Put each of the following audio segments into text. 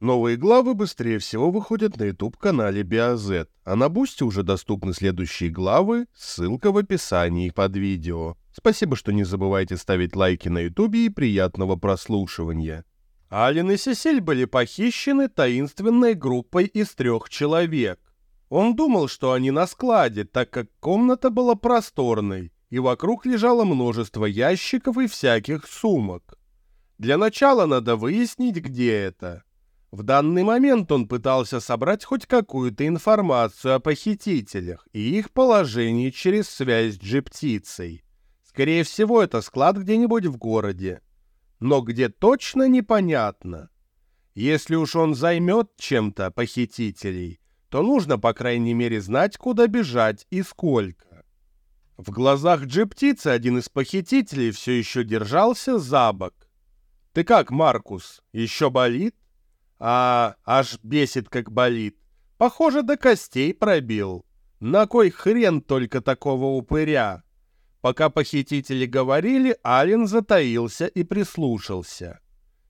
Новые главы быстрее всего выходят на YouTube-канале BioZ, а на Бусте уже доступны следующие главы, ссылка в описании под видео. Спасибо, что не забывайте ставить лайки на YouTube и приятного прослушивания. Ален и Сесиль были похищены таинственной группой из трех человек. Он думал, что они на складе, так как комната была просторной, и вокруг лежало множество ящиков и всяких сумок. Для начала надо выяснить, где это. В данный момент он пытался собрать хоть какую-то информацию о похитителях и их положении через связь с G-птицей. Скорее всего, это склад где-нибудь в городе. Но где точно непонятно. Если уж он займет чем-то похитителей, то нужно, по крайней мере, знать, куда бежать и сколько. В глазах G-птицы один из похитителей все еще держался за бок. «Ты как, Маркус, еще болит?» А, аж бесит, как болит. Похоже, до костей пробил. На кой хрен только такого упыря? Пока похитители говорили, Ален затаился и прислушался.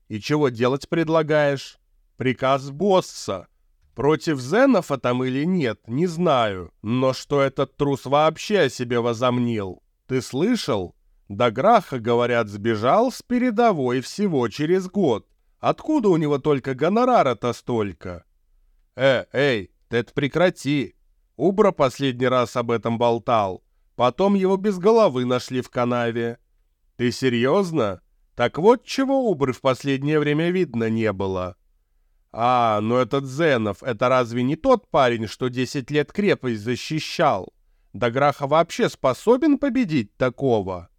И чего делать предлагаешь? Приказ босса. Против Зенова там или нет, не знаю. Но что этот трус вообще о себе возомнил? Ты слышал? До Граха, говорят, сбежал с передовой всего через год. Откуда у него только гонорара-то столько? Э, эй, это прекрати. Убра последний раз об этом болтал. Потом его без головы нашли в канаве. Ты серьезно? Так вот чего Убры в последнее время видно не было. А, ну этот Зенов, это разве не тот парень, что 10 лет крепость защищал? Да Граха вообще способен победить такого?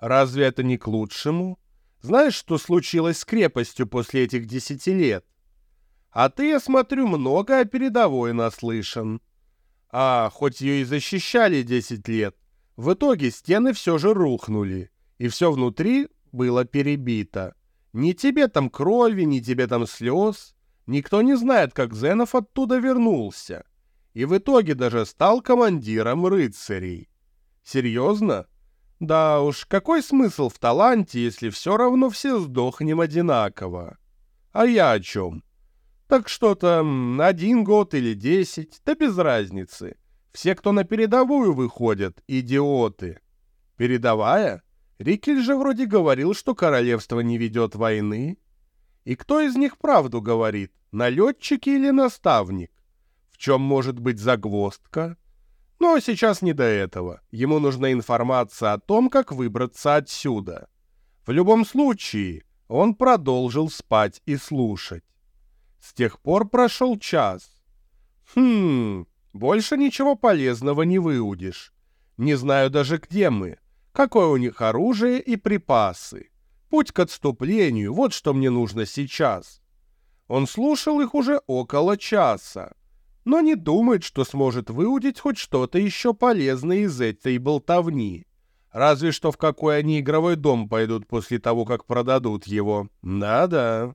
Разве это не к лучшему? Знаешь, что случилось с крепостью после этих десяти лет? А ты, я смотрю, много о передовой наслышан. А, хоть ее и защищали десять лет, в итоге стены все же рухнули, и все внутри было перебито. Ни тебе там крови, ни тебе там слез. Никто не знает, как Зенов оттуда вернулся. И в итоге даже стал командиром рыцарей. Серьезно? Да уж, какой смысл в таланте, если все равно все сдохнем одинаково? А я о чем? Так что-то один год или десять, да без разницы. Все, кто на передовую выходят, идиоты. Передовая? Рикель же вроде говорил, что королевство не ведет войны. И кто из них правду говорит, налетчик или наставник? В чем может быть загвоздка? Но сейчас не до этого. Ему нужна информация о том, как выбраться отсюда. В любом случае, он продолжил спать и слушать. С тех пор прошел час. Хм, больше ничего полезного не выудишь. Не знаю даже, где мы. Какое у них оружие и припасы. Путь к отступлению, вот что мне нужно сейчас. Он слушал их уже около часа но не думает, что сможет выудить хоть что-то еще полезное из этой болтовни. Разве что в какой они игровой дом пойдут после того, как продадут его. Да-да.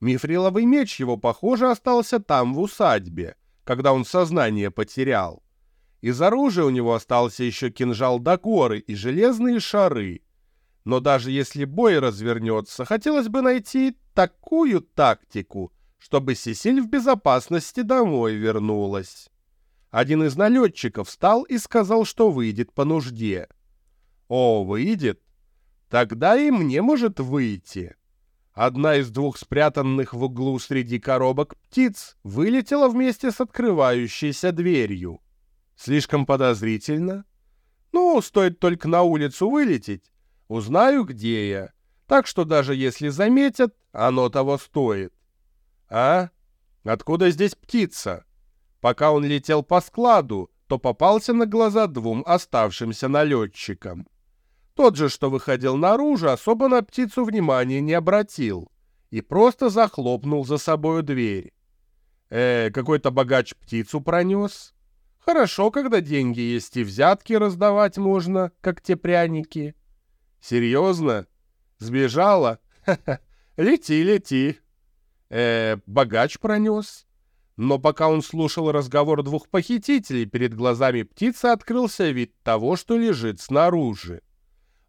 Мифриловый меч его, похоже, остался там, в усадьбе, когда он сознание потерял. Из оружия у него остался еще кинжал Дакоры и железные шары. Но даже если бой развернется, хотелось бы найти такую тактику — чтобы Сесиль в безопасности домой вернулась. Один из налетчиков встал и сказал, что выйдет по нужде. О, выйдет? Тогда и мне может выйти. Одна из двух спрятанных в углу среди коробок птиц вылетела вместе с открывающейся дверью. Слишком подозрительно? Ну, стоит только на улицу вылететь, узнаю, где я. Так что даже если заметят, оно того стоит. «А? Откуда здесь птица?» Пока он летел по складу, то попался на глаза двум оставшимся налетчикам. Тот же, что выходил наружу, особо на птицу внимания не обратил и просто захлопнул за собою дверь. Э, какой-то богач птицу пронес. Хорошо, когда деньги есть и взятки раздавать можно, как те пряники. Серьезно? Сбежала? Ха-ха, лети, лети э, богач пронес. Но пока он слушал разговор двух похитителей, перед глазами птицы открылся вид того, что лежит снаружи.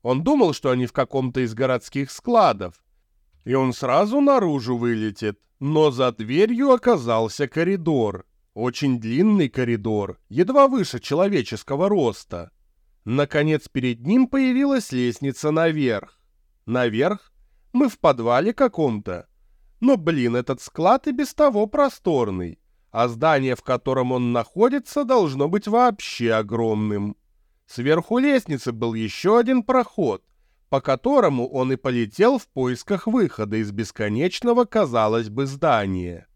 Он думал, что они в каком-то из городских складов. и он сразу наружу вылетит. Но за дверью оказался коридор. Очень длинный коридор, едва выше человеческого роста. Наконец перед ним появилась лестница наверх. Наверх? Мы в подвале каком-то. Но, блин, этот склад и без того просторный. А здание, в котором он находится, должно быть вообще огромным. Сверху лестницы был еще один проход, по которому он и полетел в поисках выхода из бесконечного, казалось бы, здания.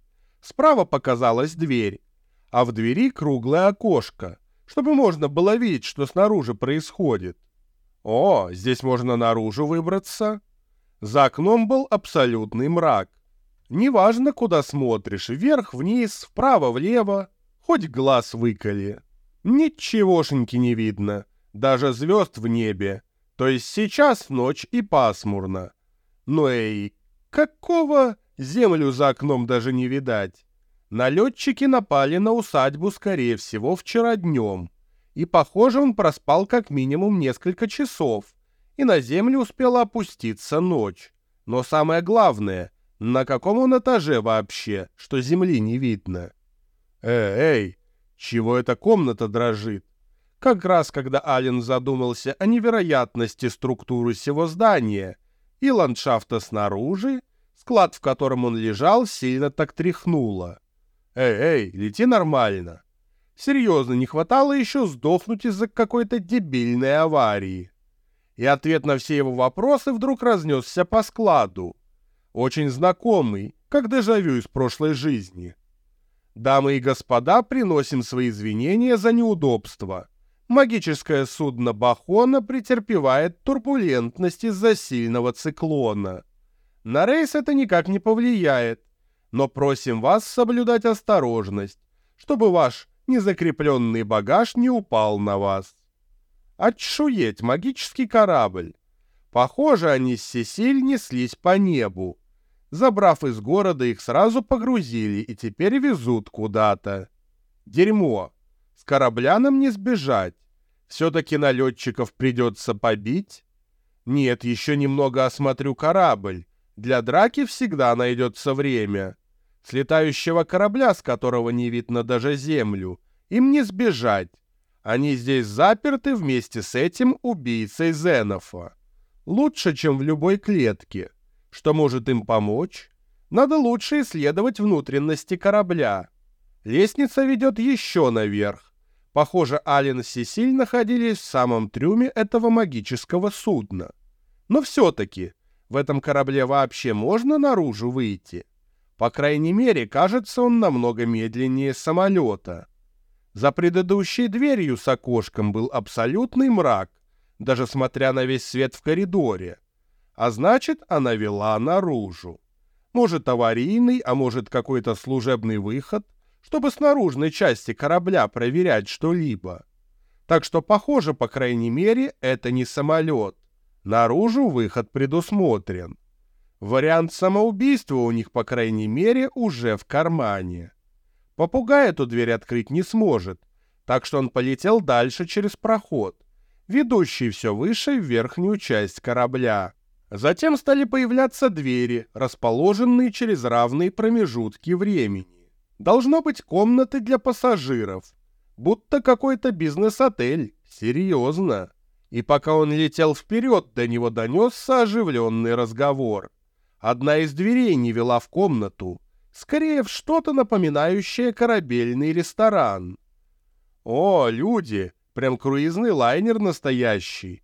Справа показалась дверь, а в двери круглое окошко, чтобы можно было видеть, что снаружи происходит. О, здесь можно наружу выбраться. За окном был абсолютный мрак. Неважно, куда смотришь, вверх-вниз, вправо-влево, хоть глаз выколи. Ничегошеньки не видно, даже звезд в небе, то есть сейчас ночь и пасмурно. Но эй, какого землю за окном даже не видать? Налетчики напали на усадьбу, скорее всего, вчера днем. И, похоже, он проспал как минимум несколько часов. И на землю успела опуститься ночь. Но самое главное, на каком он этаже вообще, что земли не видно? Эй, эй, чего эта комната дрожит? как раз когда Ален задумался о невероятности структуры всего здания и ландшафта снаружи, склад, в котором он лежал, сильно так тряхнуло. «Эй, эй, лети нормально!» Серьезно, не хватало еще сдохнуть из-за какой-то дебильной аварии. И ответ на все его вопросы вдруг разнесся по складу. Очень знакомый, как дежавю из прошлой жизни. Дамы и господа, приносим свои извинения за неудобства магическое судно Бахона претерпевает турбулентность из-за сильного циклона. На рейс это никак не повлияет, но просим вас соблюдать осторожность, чтобы ваш незакрепленный багаж не упал на вас. Отшуеть магический корабль. Похоже, они с Сесиль неслись по небу. Забрав из города, их сразу погрузили и теперь везут куда-то. Дерьмо. С корабля нам не сбежать. Все-таки налетчиков придется побить? Нет, еще немного осмотрю корабль. Для драки всегда найдется время. С летающего корабля, с которого не видно даже землю, им не сбежать. Они здесь заперты вместе с этим убийцей Зенофа. Лучше, чем в любой клетке. Что может им помочь? Надо лучше исследовать внутренности корабля. Лестница ведет еще наверх. Похоже, Ален и Сесиль находились в самом трюме этого магического судна. Но все-таки, в этом корабле вообще можно наружу выйти? По крайней мере, кажется он намного медленнее самолета. За предыдущей дверью с окошком был абсолютный мрак, даже смотря на весь свет в коридоре. А значит, она вела наружу. Может, аварийный, а может, какой-то служебный выход — чтобы с наружной части корабля проверять что-либо. Так что, похоже, по крайней мере, это не самолет. Наружу выход предусмотрен. Вариант самоубийства у них, по крайней мере, уже в кармане. Попугай эту дверь открыть не сможет, так что он полетел дальше через проход, ведущий все выше в верхнюю часть корабля. Затем стали появляться двери, расположенные через равные промежутки времени. Должно быть комнаты для пассажиров. Будто какой-то бизнес-отель. Серьезно. И пока он летел вперед, до него донесся оживленный разговор. Одна из дверей не вела в комнату. Скорее в что-то напоминающее корабельный ресторан. О, люди! Прям круизный лайнер настоящий.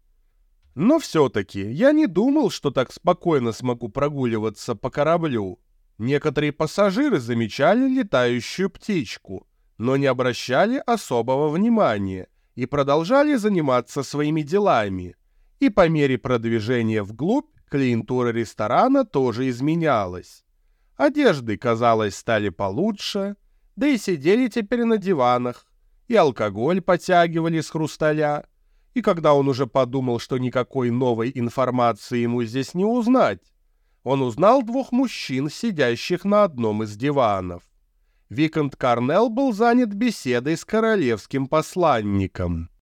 Но все-таки я не думал, что так спокойно смогу прогуливаться по кораблю. Некоторые пассажиры замечали летающую птичку, но не обращали особого внимания и продолжали заниматься своими делами. И по мере продвижения вглубь клиентура ресторана тоже изменялась. Одежды, казалось, стали получше, да и сидели теперь на диванах, и алкоголь потягивали с хрусталя. И когда он уже подумал, что никакой новой информации ему здесь не узнать, он узнал двух мужчин, сидящих на одном из диванов. Викант Карнелл был занят беседой с королевским посланником.